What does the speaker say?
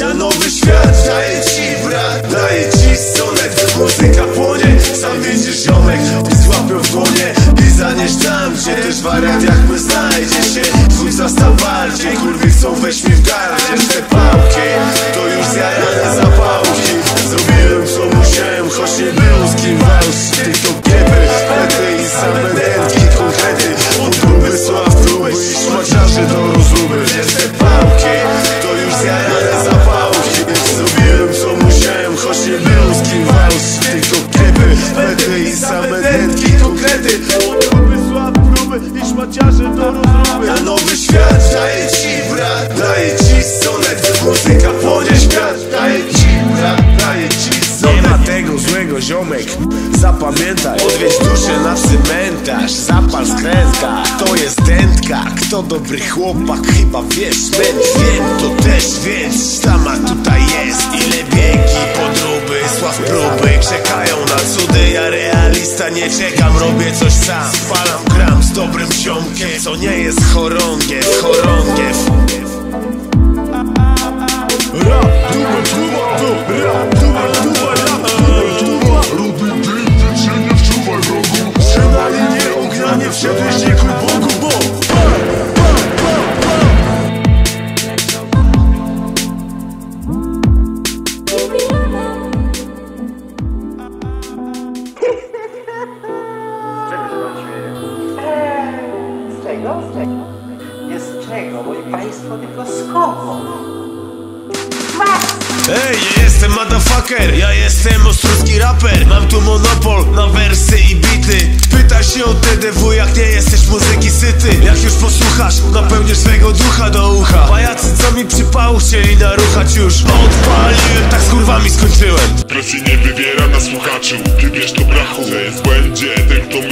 Ja nowy świat daję ci brat Daję ci sonet Muzyka płonie. Sam widzisz ziomek szmaciarze do rozruby Na nowy świat daję ci brat Daję ci sonet, muzyka płonie świat. Daję ci brat, daję ci sonet. Nie ma tego złego ziomek. Zapamiętaj Odwiedź duszę na cmentarz. Zapal skrętka To jest dętka. Kto dobry chłopak Chyba wiesz. Men wiem to też więc Sztama tutaj jest nie czekam Robię coś sam. Spalam gram z dobrym ziomkiem Co nie jest chorągiew Chorągiew czego? Z czego? Nie z czego, moi państwo, tylko z kogo? Ej, ja jestem motherfucker, ja jestem ostrucki raper. Mam tu monopol na wersy i bity. Pytaj się o TDW, jak nie jesteś muzyki syty. Jak już posłuchasz, napełnisz swego ducha do ucha. Pajacy, co mi przypału chcieli naruchać już. Odpaliłem, tak z kurwami skończyłem. Presji nie wywiera na słuchaczu. Ty wiesz to brachu, że jest błędzie Ten kto